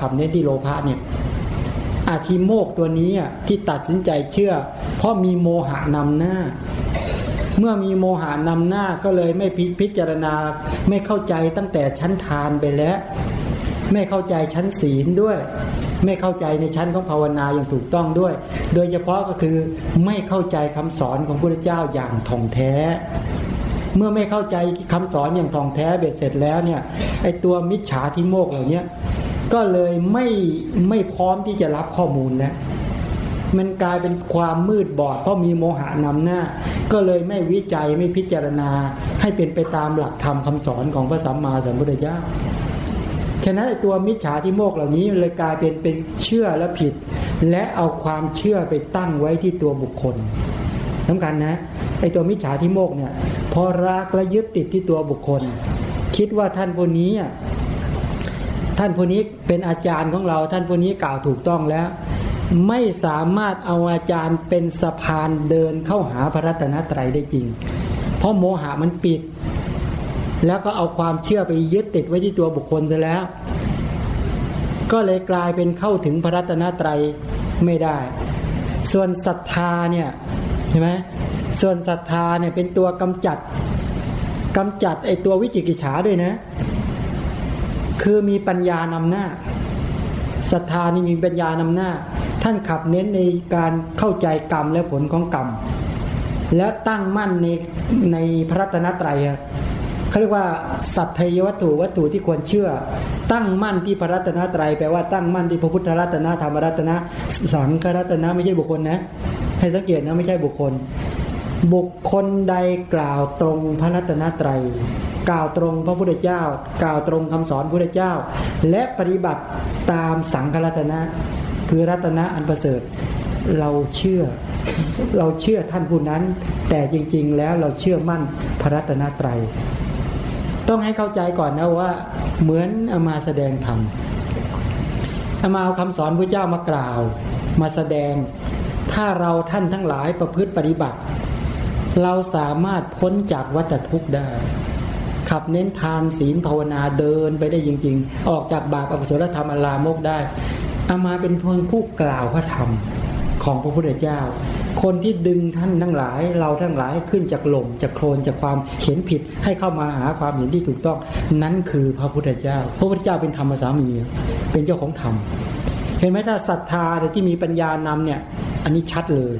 ขับเน้นที่โลภะเนี่ยอาทิโมกตัวนี้ที่ตัดสินใจเชื่อ เพราะมีโมหะนำหน้า เมื่อมีโมหานำหน้าก็เลยไม่พิจารณาไม่เข้าใจตั้งแต่ชั้นทานไปแล้ว ไม่เข้าใจชั้นศีลด้วย ไม่เข้าใจในชั้นของภาวนาอย่างถูกต้องด้วย โดยเฉพาะก็คือไม่เข้าใจคำสอนของพระเจ้าอย่างท่องแท้เมื่อไม่เข้าใจคำสอนอย่างท่องแท้เบ็ดเสร็จแล้วเนี่ยไอตัวมิจฉาทิโมกเหล่านี้ ก็เลยไม่ไม่พร้อมที่จะรับข้อมูลแล้วมันกลายเป็นความมืดบอด เพราะมีโมหะนำหน้า ก็เลยไม่วิจัยไม่พิจารณา ให้เป็นไปตามหลักธรรมคาสอนของพระสัมมาสัมพุทธเจ้าฉะนั้นตัวมิจฉาทิโมกเหล่านี้เลยกลายเป็นเป็นเชื่อและผิด และเอาความเชื่อไปตั้งไว้ที่ตัวบุคคลสำคัญนะไอตัวมิจฉาทิโมกเนี่ยพอรักและยึดติดที่ตัวบุคคล คิดว่าท่านผู้นี้ ท่านผู้นี้เป็นอาจารย์ของเรา ท่านผู้นี้กล่าวถูกต้องแล้ว ไม่สามารถเอาอาจารย์เป็นสะพานเดินเข้าหาพระรัตนตรัยได้จริง เพราะโมหะมันปิด แล้วก็เอาความเชื่อไปยึดติดไว้ที่ตัวบุคคลซะแล้ว ก็เลยกลายเป็นเข้าถึงพระรัตนตรัยไม่ได้ ส่วนศรัทธาเนี่ยเห็นไหมส่วนศรัทธาเนี่ยเป็นตัวกำจัดกำจัดไอตัววิจิกิจฉาด้วยนะ คือมีปัญญานำหน้าศรัทธานี่มีปัญญานำหน้า ท่านขับเน้นในการเข้าใจกรรมและผลของกรรม และตั้งมั่นในในพระรัตนตรัยเขาเรียกว่าสัตยวัตถุวัตถุที่ควรเชื่อ ตั้งมั่นที่พระรัตนตรัยแปลว่าตั้งมั่นที่พระพุทธรัตนะธรรมรัตนะสังฆรัตนะไม่ใช่บุคคลนะ ให้สังเกตนะไม่ใช่บุคคล บุคคลใดกล่าวตรงพระรัตนตรัย กล่าวตรงพระพุทธเจ้า กล่าวตรงคำสอนพระพุทธเจ้า และปฏิบัติตามสังฆรัตนะ คือรัตนะอันประเสริฐ เราเชื่อ เราเชื่อท่านผู้นั้น แต่จริง ๆ แล้วเราเชื่อมั่นพระรัตนตรัย ต้องให้เข้าใจก่อนนะว่า เหมือนอามาแสดงธรรมอามาเอาคำสอนพระเจ้ามากล่าว มาแสดงถ้าเราท่านทั้งหลายประพฤติปฏิบัติ เราสามารถพ้นจากวัฏทุกข์ได้ ขับเน้นทานศีลภาวนาเดินไปได้จริง ๆ ออกจากบาปอกุศลธรรมอลามกได้อามาเป็นเพียงผู้กล่าวพระธรรมของพระพุทธเจ้า คนที่ดึงท่านทั้งหลาย เราทั้งหลายขึ้นจากหล่มจากโคลนจากความเห็นผิดให้เข้ามาหาความเห็นที่ถูกต้อง นั้นคือพระพุทธเจ้า พระพุทธเจ้าเป็นธรรมสามี เป็นเจ้าของธรรม เห็นไหมถ้าศรัทธาหรือที่มีปัญญานำเนี่ย อันนี้ชัดเลย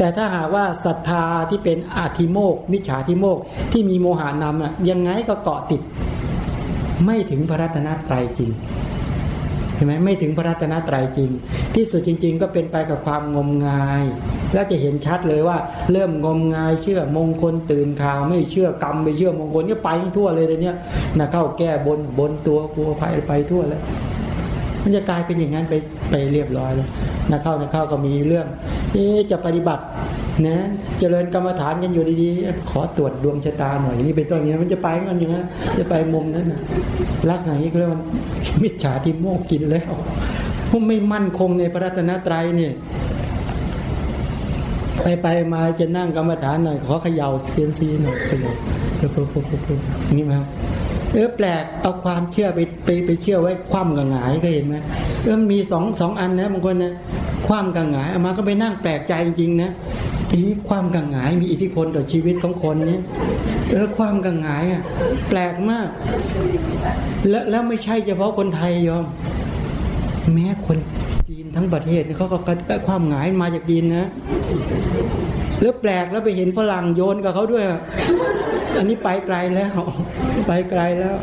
แต่ถ้าหากว่าศรัทธาที่เป็นอาธิโมกมิจฉาธิโมกที่มีโมหานำอะยังไงก็เกาะติด ไม่ถึงพระรัตนตรัยจริงเห็นไหมไม่ถึงพระรัตนตรัยจริง ที่สุดจริง ๆ ก็เป็นไปกับความงมงาย แล้วจะเห็นชัดเลยว่า เริ่มงมงายเชื่อมงคลตื่นข่าว ไม่เชื่อกรรมไม่เชื่อมงคลก็ไปทั่วเลยเดี๋ยวนี้นะเข้าแก้บนบนตัวกลัวภัยไปทั่วแล้ว มันจะกลายเป็นอย่างนั้นไปไปเรียบร้อยแล้วนักเข้านักเข้าก็มีเรื่องนี่จะปฏิบัตินะเจริญกรรมฐานกันอยู่ดีๆ ขอตรวจดวงชะตาหน่อยนี่เป็นต้นนี้มันจะไปมันอย่างนั้นจะไปมุมนั้นนะลักษณะนี้เรียกว่ามิจฉาทิโมกกินแล้วพวกไม่มั่นคงในพระรัตนตรัยเนี่ยไปไปมาจะนั่งกรรมฐานหน่อยขอเขย่าเซียนซีหน่อยเขย่านี่ไหม เออแปลกเอาความเชื่อไปไปไปเชื่อไว้คว่ำกับหงายก็เห็นไหมเออมีสองสองอันนะบางคนนะคว่ำกับหงายเอามาก็ไปนั่งแปลกใจจริงๆนะอีความกังหายมีอิทธิพลต่อชีวิตของคนนี้เออความกังหายอะแปลกมาก แล้วแล้วไม่ใช่เฉพาะคนไทยยอม แม้คนจีนทั้งประเทศเขาก็ความหงายมาจากจีนนะแล้วแปลกแล้วไปเห็นฝรั่งโยนกับเขาด้วย อันนี้ไปไกลแล้ว ไปไกลแล้ว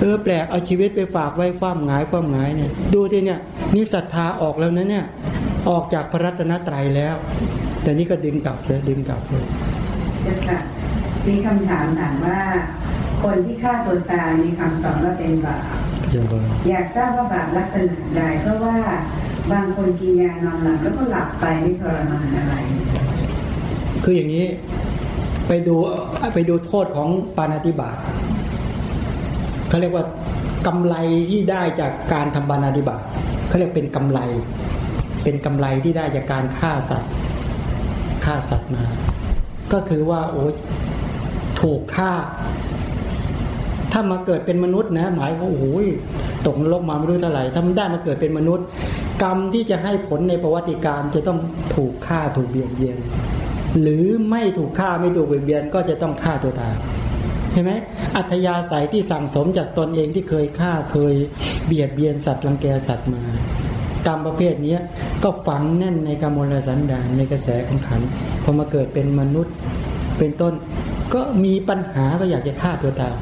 เออแปลกเอาชีวิตไปฝากไว้ความหงายความหงายเนี่ย ดูทีเนี่ยนี่ศรัทธาออกแล้วนะเนี่ย ออกจากพระรัตนตรัยแล้ว แต่นี่ก็ดึงกลับเลยดึงกลับเลยค่ะมีคำถามถามว่า คนที่ฆ่าตัวตายมีคำสอนว่าเป็นบาปอยากทราบว่าบาปลักษณะใดเพราะว่าบางคนกินยานอนหลับแล้วก็หลับไปไม่ทรมานอะไร คืออย่างนี้ ไปดูไปดูโทษของปานาติบาตเขาเรียกว่ากำไรที่ได้จากการทำปานาติบาตเขาเรียกเป็นกำไร เป็นกำไรที่ได้จากการฆ่าสัตว์ฆ่าสัตว์มา ก็คือว่าโอ้ถูกฆ่า ถ้ามาเกิดเป็นมนุษย์นะ หมายว่าโอ้ยตกนรกมาไม่รู้เท่าไหร่ถ้ามันได้มาเกิดเป็นมนุษย์ กรรมที่จะให้ผลในประวัติการจะต้องถูกฆ่าถูกเบียดเบียน หรือไม่ถูกฆ่าไม่ถูกเบียดเบียนก็จะต้องฆ่าตัวตายเห็นไหมอัธยาศัยที่สั่งสมจากตนเองที่เคยฆ่าเคยเบียดเบียนสัตว์รังแกสัตว์มากรรมประเภทนี้ก็ฝังแน่นในกรรมลสันดานในกระแสของขันพอมาเกิดเป็นมนุษย์เป็นต้น ก็มีปัญหาก็อยากจะฆ่าตัวตาย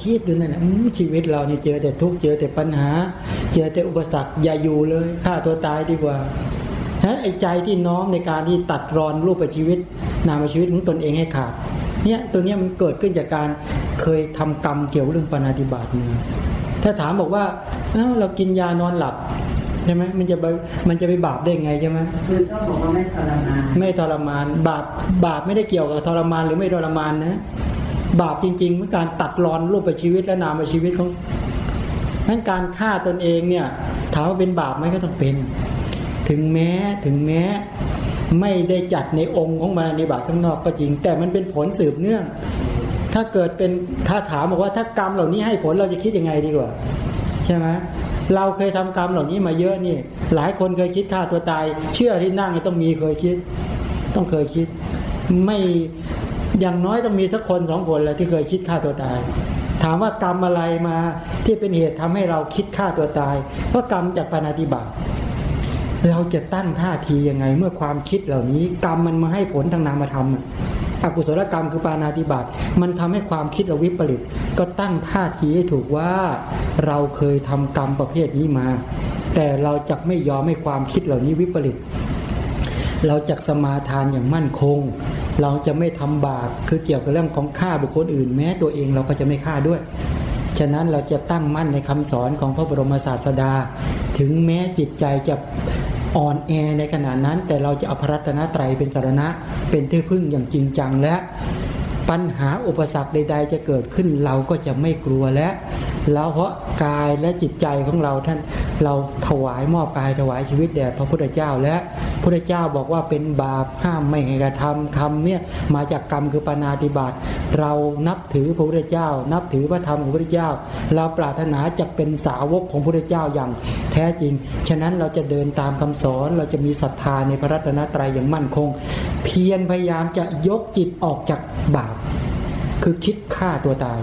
คิดดูนั่นแหละชีวิตเราเนี่ยเจอแต่ทุกข์เจอแต่ปัญหา เจอแต่อุปสรรคอย่าอยู่เลยฆ่าตัวตายดีกว่า ฮะไอ้ใจที่น้อมในการที่ตัดรอนรูปชีวิต นามชีวิตของตนเองให้ขาดเนี่ยตัวนี้มันเกิดขึ้นจากการเคยทำกรรมเกี่ยวเรื่องปณาติบาตมาถ้าถามบอกว่าเอ้าเรากินยานอนหลับใช่ไหมมันจะมันจะไปบาปได้ไงใช่ไหมคือต้องบอกว่าไม่ทรมานไม่ทรมาน บาปบาปไม่ได้เกี่ยวกับทรมานหรือไม่ทรมานนะบาปจริงๆเมื่อการตัดรอนรูปชีวิตและนามชีวิตของนั้นการฆ่าตนเองเนี่ยถามว่าเป็นบาปไหมก็ต้องเป็น ถึงแม้ถึงแม้ไม่ได้จัดในองค์ของมานิบาตข้างนอกก็จริง แต่มันเป็นผลสืบเนื่อง ถ้าเกิดเป็นถ้าถามบอกว่าถ้ากรรมเหล่านี้ให้ผลเราจะคิดยังไงดีกว่า ใช่ไหมเราเคยทำกรรมเหล่านี้มาเยอะนี่ หลายคนเคยคิดฆ่าตัวตาย เชื่อที่นั่งต้องมีเคยคิด ต้องเคยคิด ไม่อย่างน้อยต้องมีสักคนสองคนแหละที่เคยคิดฆ่าตัวตาย ถามว่ากรรมอะไรมาที่เป็นเหตุทำให้เราคิดฆ่าตัวตาย เพราะกรรมจากปานาติบาต เราจะตั้งท่าทียังไง เมื่อความคิดเหล่านี้ กรรมมันมาให้ผลทางนามธรรมอกุศลกรรมคือปานาติบาตมันทำให้ความคิดเราวิปริตก็ตั้งท่าทีให้ถูกว่าเราเคยทำกรรมประเภทนี้มา แต่เราจะไม่ยอมให้ความคิดเหล่านี้วิปริตเราจะสมาทานอย่างมั่นคง เราจะไม่ทำบาปคือเกี่ยวกับเรื่องของฆ่าบุคคลอื่น แม้ตัวเองเราก็จะไม่ฆ่าด้วยฉะนั้นเราจะตั้งมั่นในคำสอนของพระบรมศาสดา ถึงแม้จิตใจจะ อ่อนแอในขณะนั้น แต่เราจะเอาพระรัตนตรัยเป็นสารณะ เป็นที่พึ่งอย่างจริงจังและปัญหาอุปสรรคใด ๆ จะเกิดขึ้นเราก็จะไม่กลัวและแล้วเพราะกายและจิตใจของเราท่านเราถวายมอบกายถวายชีวิตแด่พระพุทธเจ้าและพระเจ้าบอกว่าเป็นบาปห้ามไม่ให้กระทำคำเนี่ยมาจากกรรมคือปานาติบาตเรานับถือพระพุทธเจ้า นับถือพระธรรมของพระพุทธเจ้า เราปรารถนาจะเป็นสาวกของพระพุทธเจ้าอย่างแท้จริง ฉะนั้นเราจะเดินตามคำสอนเราจะมีศรัทธาในพระรัตนตรัยอย่างมั่นคง เพียรพยายามจะยกจิตออกจากบาปคือคิดฆ่าตัวตาย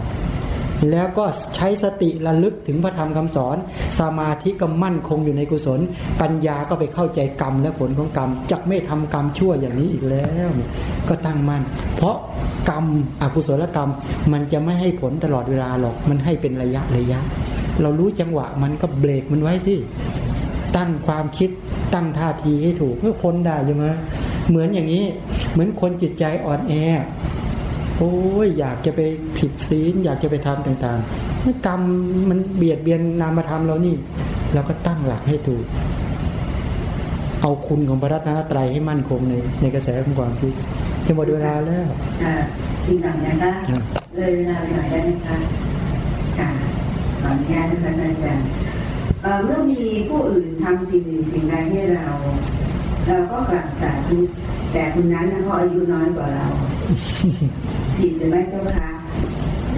แล้วก็ใช้สติระลึกถึงพระธรรมคำสอน สมาธิก็มั่นคงอยู่ในกุศล ปัญญาก็ไปเข้าใจกรรมและผลของกรรมจะไม่ทำกรรมชั่วอย่างนี้อีกแล้ว ก็ตั้งมั่นเพราะกรรมอกุศลกรรม มันจะไม่ให้ผลตลอดเวลาหรอก มันให้เป็นระยะระยะ เรารู้จังหวะมันก็เบรกมันไว้สิตั้งความคิดตั้งท่าทีให้ถูกเพื่อพ้นได้ยังไงเหมือนอย่างนี้ เหมือนคนจิตใจอ่อนแอ โอ้ยอยากจะไปผิดศีลอยากจะไปทำต่างๆกรรมมันเบียดเบียนนามธรรมเรานี่เราก็ตั้งหลักให้ถูก เอาคุณของพระรัตนตรัยให้มั่นคงในในกระแสของความคิดจะหมดเวลาแล้วอีกหน่อยนะคะเลยเวลาหน่อยได้ไหมคะค่ะขออนุญาตนะคะอาจารย์เมื่อมีผู้อื่นทำสิ่งหนึ่งสิ่งใดให้เรา เราก็กลับสาธุแต่คนนั้นเขาอายุน้อยกว่าเรา ผิดหรือไม่เจ้าคะ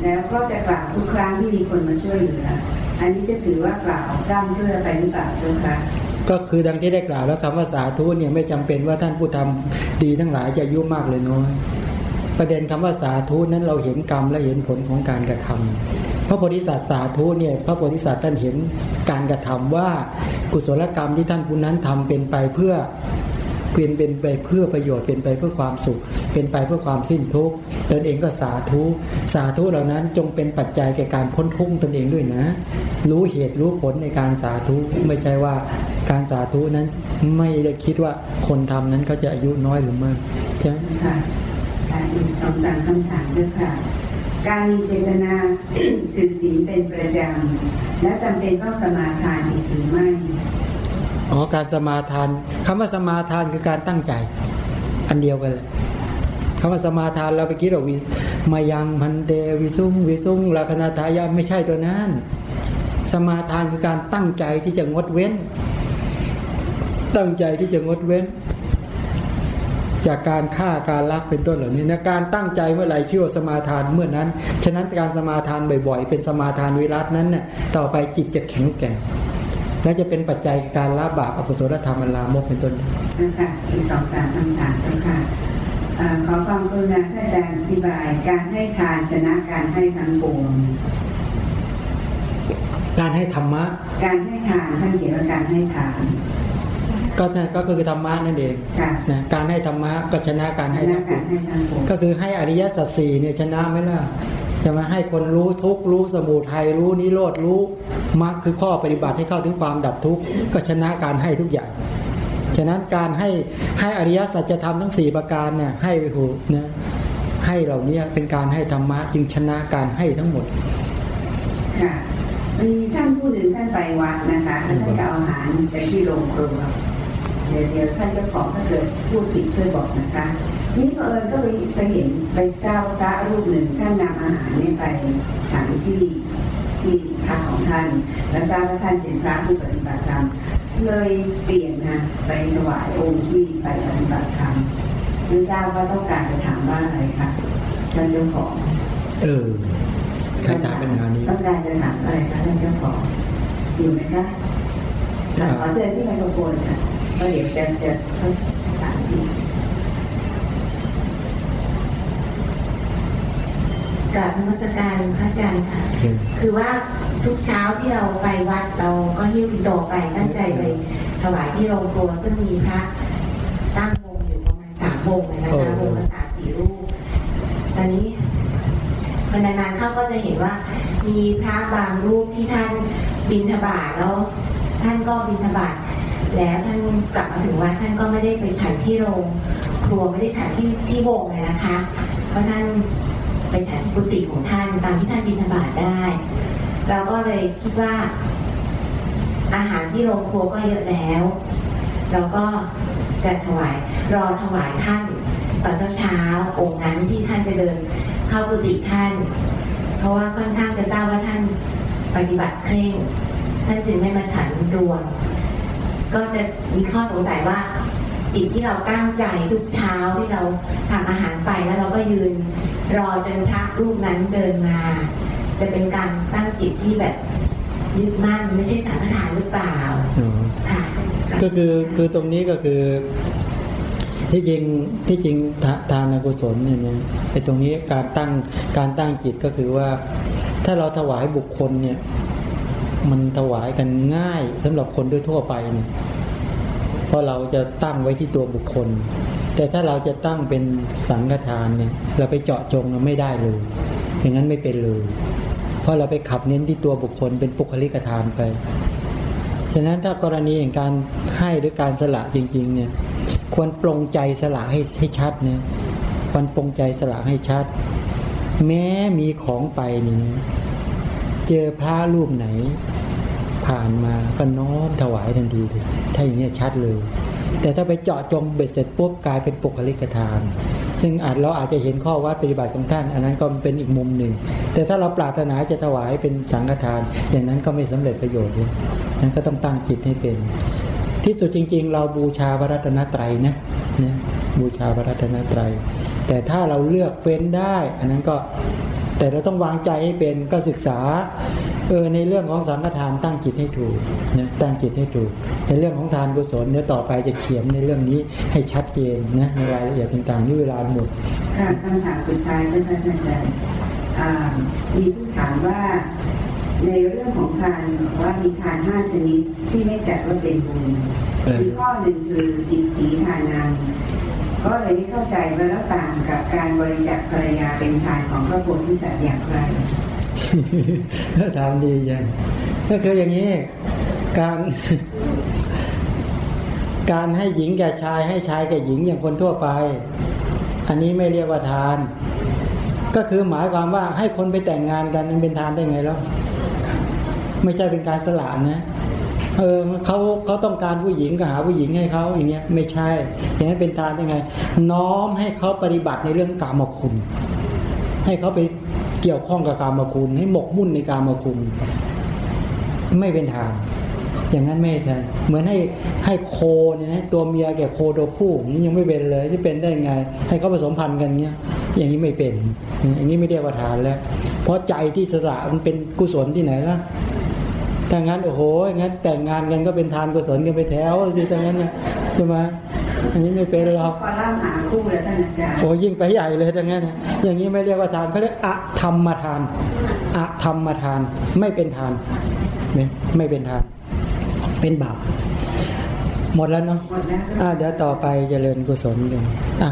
แล้วก็จะกล่าวทุกครั้งที่มีคนมาช่วยเหลือ อันนี้จะถือว่ากล่าวร่ำเพื่อไปหรือเปล่าเจ้าคะก็คือดังที่ได้กล่าวแล้วคำว่าสาธุเนี่ยไม่จำเป็นว่าท่านผู้ทำดีทั้งหลายจะยุ่มากเลยน้อยประเด็นคำว่าสาธุนั้นเราเห็นกรรมและเห็นผลของการกระทำพระโพธิสัตว์สาธุเนี่ยพระโพธิสัตว์ท่านเห็นการกระทำว่ากุศลกรรมที่ท่านผู้นั้นทำเป็นไปเพื่อ เปลี่ยนเป็นไปเพื่อประโยชน์เป็นไปเพื่อความสุข เป็นไปเพื่อความสิ้นทุกข์ตนเองก็สาธุสาธุเหล่านั้นจงเป็นปัจจัยแก่การพ้นทุกข์ตนเองด้วยนะ รู้เหตุรู้ผลในการสาธุไม่ใช่ว่าการสาธุนั้นไม่ได้คิดว่าคนทำนั้นเขาจะอายุน้อยหรือไม่ใช่ค่ะอีกสองสามคำถามด้วยค่ะการมีเจตนาถือศีลเป็นประจำและจำเป็นต้องสมาทานอีกหรือไม่ อ๋อการสมาทานคำว่าสมาทานคือการตั้งใจ อันเดียวกันเลยคำว่าสมาทานเราไปคิดว่าวิมายังพันเดวิสุงวิสุงลาคนาทายาไม่ใช่ตัวนั้น สมาทานคือการตั้งใจที่จะงดเว้น ตั้งใจที่จะงดเว้น จากการฆ่าการลักเป็นต้นเหล่านี้นะการตั้งใจเมื่อไหร่ชื่อว่าสมาทานเมื่อนั้น ฉะนั้นการสมาทานบ่อยๆ เป็นสมาทานวิรัตนั้นเนี่ยต่อไปจิตจะแข็งแกร่ง และจะเป็นปัจจัยการละบาปอกุศลธรรมอันลามกเป็นต้นนะคะอีกสองสามคำถามแล้วค่ะขอความกรุณาท่านอาจารย์อธิบายการให้ทานชนะการให้ทั้งปวงการให้ธรรมะ การให้ทานท่านเขียนว่าการให้ทานก็นั่นก็คือธรรมะนั่นเองนะการให้ธรรมะก็ชนะการให้ทั้งปวงก็คือให้อริยสัจสี่เนี่ยชนะไหมล่ะ จะมาให้คนรู้ทุกรู้สมุทัยรู้นิโรธรู้มรรคคือข้อปฏิบัติให้เข้าถึงความดับทุกข์ก็ชนะการให้ทุกอย่างฉะนั้นการให้ให้อริยสัจธรรมทั้งสี่ประการเนี่ยให้ไปหูนะให้เหล่านี้เป็นการให้ธรรมะจึงชนะการให้ทั้งหมดค่ะมีท่านผู้หนึ่งท่านไปวัดนะคะท่านจะเอาอาหารไปที่โรงครัวเดี๋ยวเดี๋ยวท่านเจ้าของถ้าเกิดพูดผิดช่วยบอกนะคะ นี่เอิญก็ไปไปเห็นไปเจ้าพระรูปหนึ่งท่านนำอาหารนี่ไปฉันที่ที่พักของท่าน และทราบว่าท่านเป็นพระผู้ปฏิบัติธรรมเลยเปลี่ยนนะไปถวายองค์ที่ไปปฏิบัติธรรมไม่ทราบว่าต้องการจะถามว่าอะไรคะท่านเจ้าของเออใครถามปัญหานี้ต้องการจะถามอะไรคะท่านเจ้าของอยู่ไหมคะขอเชิญที่ไมโครโฟนค่ะก็เดี๋ยวจะจะถามที่ กับนมัสการพระอาจารย์ค่ะ คือว่าทุกเช้าที่เราไปวัดเราก็หิ้วปิโตไปตั้งใจไปถวายที่โรงครัวซึ่งมีพระตั้งวงอยู่ประมาณสามวงเลยนะคะวงละสามสี่รูปตอนนี้พนานๆเข้าก็จะเห็นว่ามีพระบางรูปที่ท่านบินทบาทแล้วท่านก็บินทบาทแล้วท่านกลับมาถึงวัดท่านก็ไม่ได้ไปฉันที่โรงครัวไม่ได้ฉันที่ที่วงเลยนะคะ เพราะท่าน ไปฉันกุฏิของท่านตามที่ท่านบิณฑบาตได้ เราก็เลยคิดว่า อาหารที่โรงครัวก็เยอะแล้ว เราก็จะถวายรอถวายท่านตอนเช้าๆองค์นั้นที่ท่านจะเดินเข้ากุฏิท่าน เพราะว่าค่อนข้างจะทราบว่าท่านปฏิบัติเคร่ง ท่านจึงไม่มาฉันรวมก็จะมีข้อสงสัยว่าจิตที่เราตั้งใจทุกเช้าที่เราทำอาหารไปแล้วเราก็ยืน รอจนพระรูปนั้นเดินมา จะเป็นการตั้งจิตที่แบบยึดมั่นไม่ใช่สังฆทานหรือเปล่าค่ะก็คือคือตรงนี้ก็คือที่จริงที่จริงทานกุศลเนี่ยไอ้ตรงนี้การตั้งการตั้งจิตก็คือว่า ถ้าเราถวายบุคคลเนี่ย มันถวายกันง่ายสำหรับคนด้วยทั่วไปเนี่ยเพราะเราจะตั้งไว้ที่ตัวบุคคล แต่ถ้าเราจะตั้งเป็นสังฆทานเนี่ยเราไปเจาะจงเราไม่ได้เลย อย่างนั้นไม่เป็นเลย เพราะเราไปขับเน้นที่ตัวบุคคลเป็นปุคลิกทานไป ฉะนั้นถ้ากรณีอย่างการให้หรือการสละจริง ๆ เนี่ยควรปรงใจสละให้ให้ชัดเนี่ยควรปรงใจสละให้ชัด แม้มีของไปนี่เจอพระรูปไหน ผ่านมาก็น้อมถวายทันทีเลยถ้าอย่างนี้ชัดเลย แต่ถ้าไปเจาะจงเบ็ดเสร็จปุ๊บกลายเป็นปุกลิกทาน ซึ่งอาจเราอาจจะเห็นข้อวัดปฏิบัติของท่าน อันนั้นก็เป็นอีกมุมหนึ่ง แต่ถ้าเราปรารถนาจะถวายเป็นสังฆทาน อย่างนั้นก็ไม่สำเร็จประโยชน์เลยนั้นก็ต้องตั้งจิตให้เป็น ที่สุดจริง ๆ เราบูชาพระรัตนตรัยนะนะบูชาพระรัตนตรัย แต่ถ้าเราเลือกเป็นได้ อันนั้นก็แต่เราต้องวางใจให้เป็นก็ศึกษา เออในเรื่องของสังฆทานตั้งจิตให้ถูกนะตั้งจิตให้ถูก ในเรื่องของทานกุศลเนื้อต่อไปจะเขียนในเรื่องนี้ให้ชัดเจนนะในรายละเอียดต่างๆนี่เวลาหมดค่ะคำถามสุดท้ายท่านอาจารย์มีผู้ถามว่าในเรื่องของทานว่ามีทานห้าชนิดที่ไม่จัดว่าเป็นบุญมีข้อหนึ่งคืออิทธิทานังก็เลยไม่เข้าใจว่าแล้วต่างกับการบริจาคภรรยาเป็นทานของพระโพธิสัตว์อย่างไร ทำดีจังก็คืออย่างนี้ การการให้หญิงแก่ชายให้ชายแก่หญิงอย่างคนทั่วไป อันนี้ไม่เรียกว่าทาน ก็คือหมายความว่าให้คนไปแต่งงานกันมันเป็นทานได้ไงแล้วไม่ใช่เป็นการสละนะเออเขาเขาต้องการผู้หญิงก็หาผู้หญิงให้เขาอย่างเงี้ยไม่ใช่ อย่างนั้นเป็นทานได้ไง น้อมให้เขาปฏิบัติในเรื่องกรรมคุณ ให้เขาไป กี่ยวข้องกับกรรมาคุณ ให้หมกมุ่นในกรรมาคุณ ไม่เป็นทานอย่างนั้นไม่แทนเหมือนให้ให้โคเนี่ยนะตัวเมียแก่โคตัวผู้นี่ยังไม่เป็นเลยที่เป็นได้ไง ให้เขาผสมพันธุ์กันเนี้ยอย่างนี้ไม่เป็น อย่างนี้ไม่เรียกว่าทานแล้ว เพราะใจที่สละมันเป็นกุศลที่ไหนล่ะถ้างั้นโอ้โหงั้นแต่งงานกันก็เป็นทานกุศลกันไปแถวสิถ้างั้นเนี่ยใช่ไหม อันนี้ไม่เป็นหรอกพอเล่าหาคู่แล้วท่านอาจารย์โอ้ยิ่งไปใหญ่เลยถ้างั้นอย่างนี้ไม่เรียกว่าทานเขาเรียกอะธรรมทานอะธรรมทาน ไม่เป็นทานไม่เป็นทาน เป็นบาปหมดแล้วเนาะหมดแล้วเดี๋ยวต่อไปเจริญกุศลกันอะ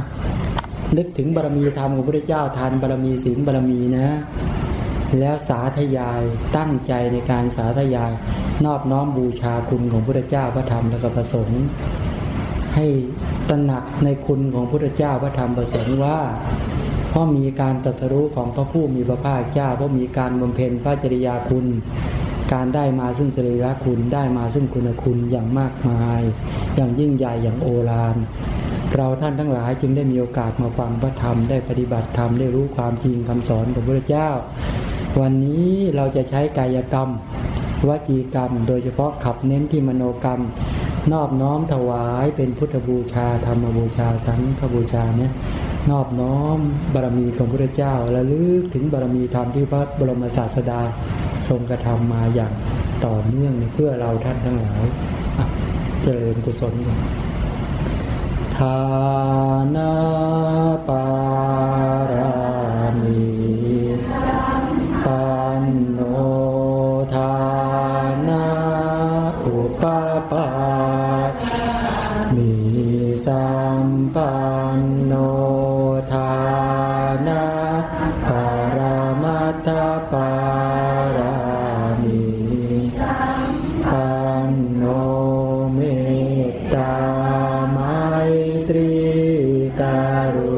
นึกถึงบารมีธรรมของพระเจ้าทานบารมีศีลบารมีนะ แล้วสาธยายตั้งใจในการสาธยาย นอบน้อมบูชาคุณของพระเจ้าพระธรรมและก็ประสงค์ ให้ตระหนักในคุณของพระเจ้าพระธรรมประสงค์ว่าเพราะมีการตรัสรู้ของพระผู้มีพระภาคเจ้าเพราะมีการบำเพ็ญพระจริยาคุณ การได้มาซึ่งสรีระคุณได้มาซึ่งคุณคุณอย่างมากมาย อย่างยิ่งใหญ่อย่างโอฬารเราท่านทั้งหลายจึงได้มีโอกาสมาฟังพระธรรมได้ปฏิบัติธรรมได้รู้ความจริงคำสอนของพระเจ้า วันนี้เราจะใช้กายกรรมวจีกรรม โดยเฉพาะขับเน้นที่มโนกรรม นอบน้อมถวายเป็นพุทธบูชาธรรมบูชาสังฆบูชาเนี่ยนอบน้อมบารมีของพระเจ้าและลึกถึงบารมีธรรมที่พระบรมศาสดาทรงกระทำมาอย่างต่อเนื่องเพื่อเราท่านทั้งหลายเจริญกุศลทานาปา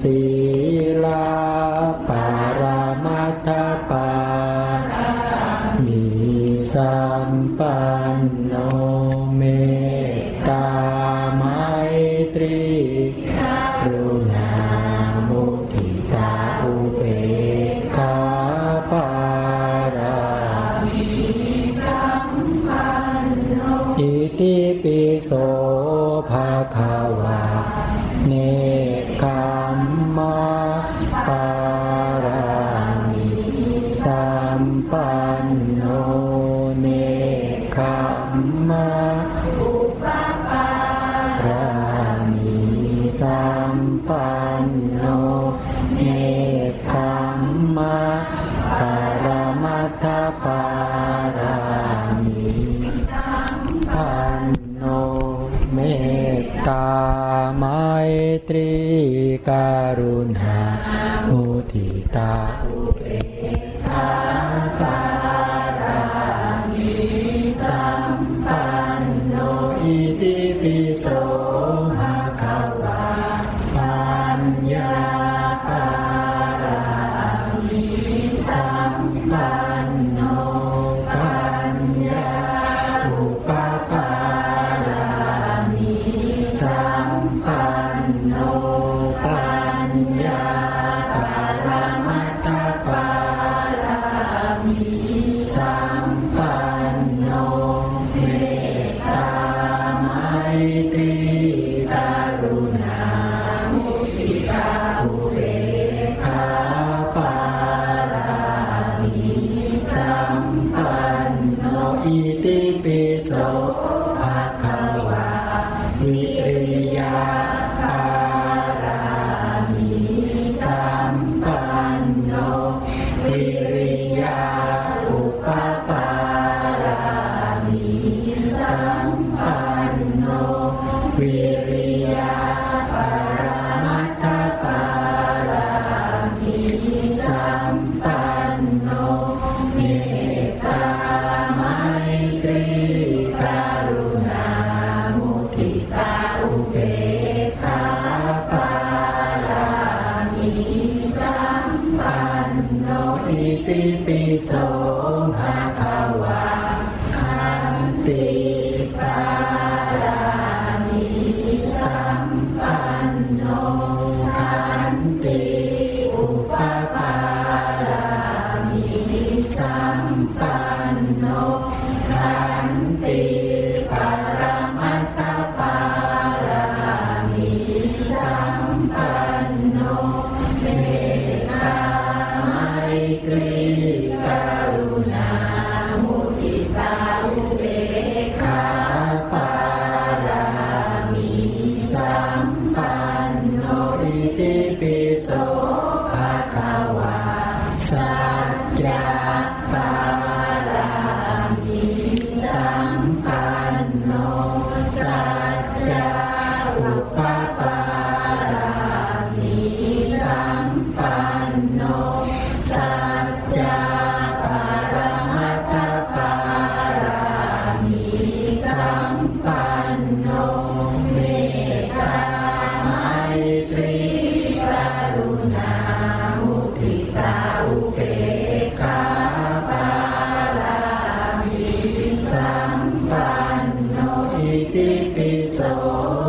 สีลาปารามัตปามีสัมปันโนเมตตาไมตรีรุณามุทิตาอุเบกขาปารามีสัมปันโนอิติปิโสภาคาวา โส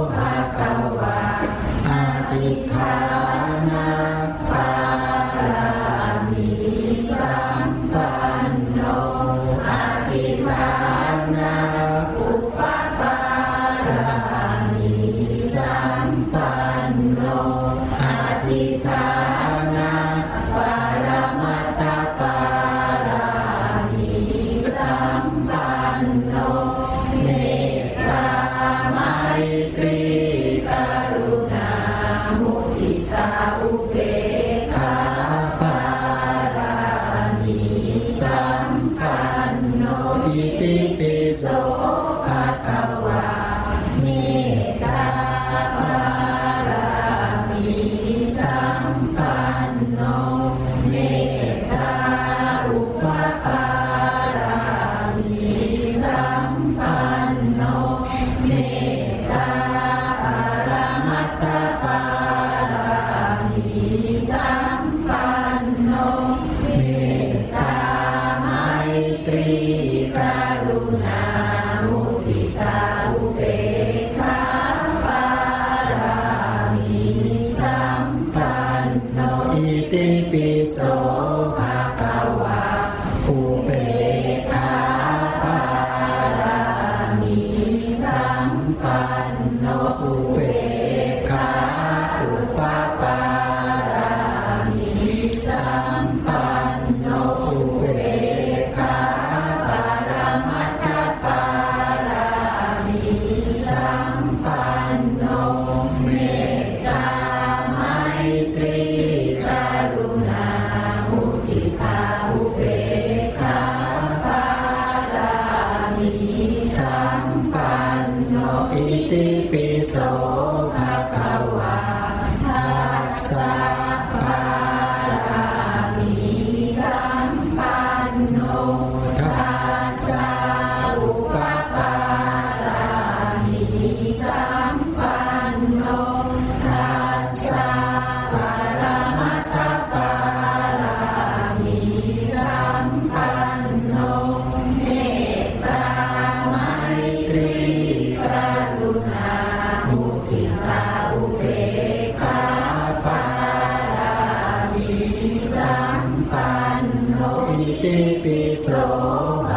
Shalom.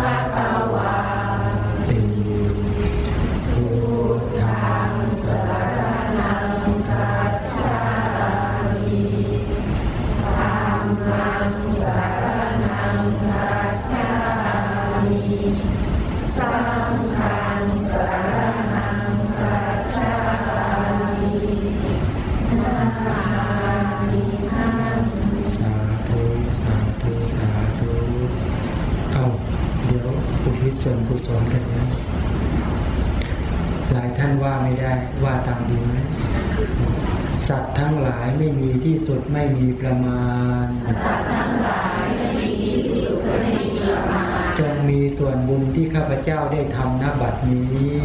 ท่านว่าไม่ได้ว่าตามดีไหมสัตว์ทั้งหลายไม่มีที่สุดไม่มีประมาณ จงมีส่วนบุญที่ข้าพเจ้าได้ทำณบัดนี้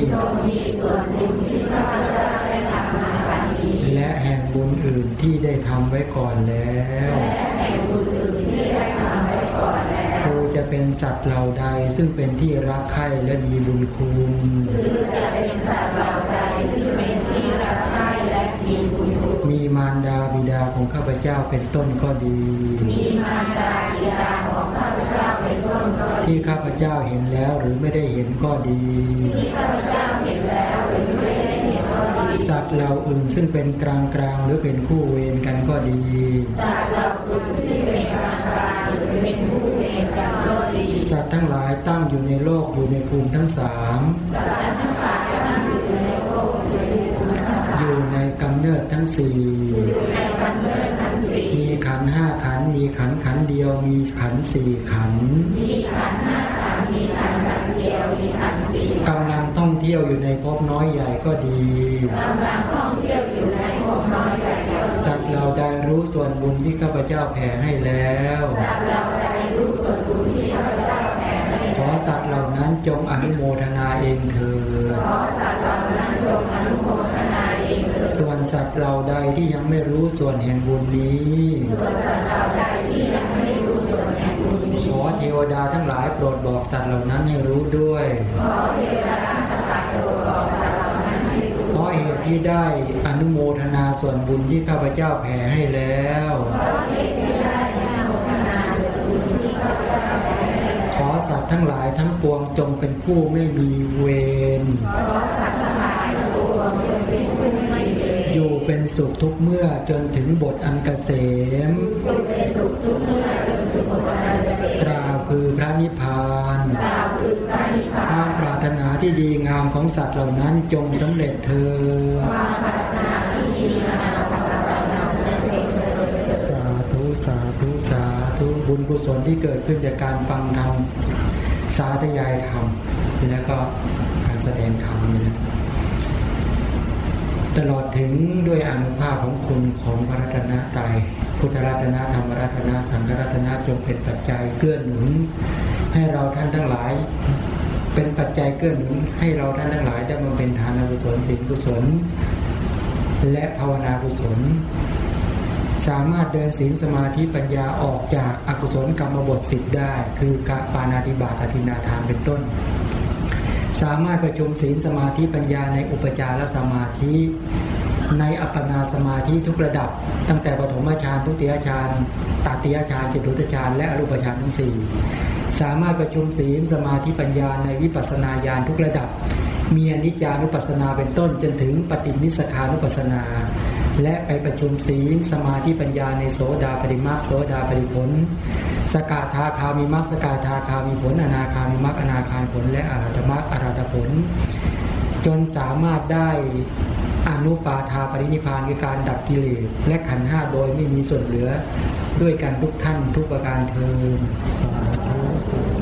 และแห่งบุญอื่นที่ได้ทำไว้ก่อนแล้ว ครูจะเป็นสัตว์เหล่าใด ซึ่งเป็นที่รักใคร่และมีบุญคุณจะเป็นสัตว์เหล่าใดซึ่งเป็นที่รักใคร่และมีบุญคุณมีมารดาบิดาของข้าพเจ้าเป็นต้นก็ดี มีมารดาบิดาของข้าพเจ้าเป็นต้นก็ดีที่ข้าพเจ้าเห็นแล้วหรือไม่ได้เห็นก็ดีที่ข้าพเจ้าเห็นแล้วหรือไม่ได้เห็นก็ดีสัตว์เหล่าอื่นซึ่งเป็นกลางกลางหรือเป็นคู่เวรกันก็ดีสัตว์เหล่าอื่นซึ่ง เป็นคู่เวรกันก็ดีสัตว์ทั้งหลายตั้งอยู่ในโลกอยู่ในภูมิทั้งสามสัตว์ทั้งหลายตั้งอยู่ในโลกอยู่ในภูมิทั้งสามอยู่ในกำเนิดทั้งสี่อยู่ในกำเนิดทั้งสี่มีขันห้าขันมีขันขันเดียวมีขันสี่ขันมีขันห้าขันมีขันขันเดียวมีขันสี่กำลังท่องเที่ยวอยู่ในภพน้อยใหญ่ก็ดีกำลังท่องเที่ยวอยู่ในภพน้อยใหญ่ก็ดีสัตว์ เราได้รู้ส่วนบุญที่ข้าพเจ้าแผ่ให้แล้วสัตว์เราได้รู้ส่วนบุญที่ข้าพเจ้าแผ่ให้ขอสัตว์เหล่านั้นจงอนุโมทนาเองเถิดขอสัตว์เหล่านั้นจงอนุโมทนาเองเถิดส่วนสัตว์เราใดที่ยังไม่รู้ส่วนแห่งบุญนี้ส่วนสัตว์เราใดที่ยังไม่รู้ส่วนแห่งบุญนี้ขอเทวดาทั้งหลายโปรดบอกสัตว์เหล่านั้นให้รู้ด้วยขอเทวดา ที่ได้อนุโมทนาส่วนบุญที่ข้าพเจ้าแผ่ให้แล้วเพราะเหตุที่ได้อนุโมทนาส่วนบุญที่ข้าพเจ้าแผ่ให้ขอสัตว์ทั้งหลายทั้งปวงจงเป็นผู้ไม่มีเวรขอสัตว์ทั้งหลายทั้งปวงจงเป็นผู้ไม่มีเวรอยู่เป็นสุขทุกเมื่อจนถึงบทอันเกษมอยู่เป็นสุข ที่ดีงามของสัตว์เหล่านั้นจงสำเร็จเธอความปรารถนาที่ดีงามของสัตว์เหล่านั้นจงสำเร็จเธอสาธุสาธุสาธุบุญกุศลที่เกิดขึ้นจากการฟังธรรมสาธยายธรรมแล้วก็การแสดงธรรมนะตลอดถึงด้วยอนุภาพของคุณของพระรัตนตรัยพุทธรัตนธรรมรัตนสังฆรัตนจงเป็นปัจจัยเกื้อหนุน ให้เราท่านทั้งหลาย เป็นปัจจัยเกื้อหนุนให้เราท่านทั้งหลายได้มาเป็นทานกุศลศีลกุศล และภาวนากุศล สามารถเดินศีลสมาธิปัญญาออกจากอากุศลกรรมบทสิบได้ คือกาปานาติบาตอธินาทานเป็นต้น สามารถประชุมศีลสมาธิปัญญาในอุปจารสมาธิในอัปปนาสมาธิทุกระดับ ตั้งแต่ปฐมฌานทุติยฌานตติยฌานจตุตฌานและอรูปฌานทั้งสี่ สามารถประชุมศีลสมาธิปัญญาในวิปัสสนาญาณทุกระดับ มีอนิจจานุปัสสนาเป็นต้นจนถึงปฏินิสขานุปัสสนา และไปประชุมศีลสมาธิปัญญาในโสดาปฏิมาโสดาปฏิผล สกาทาคามีมักสกาทาคามีผล อนาคามีมักอนาคามผล และอรหัตมักอรหัตผล จนสามารถได้อนุปาทาปรินิพานคือการดับกิเลสและขันห้าโดยไม่มีส่วนเหลือ ด้วยการทุกท่านทุกประการเทอสา Thank you.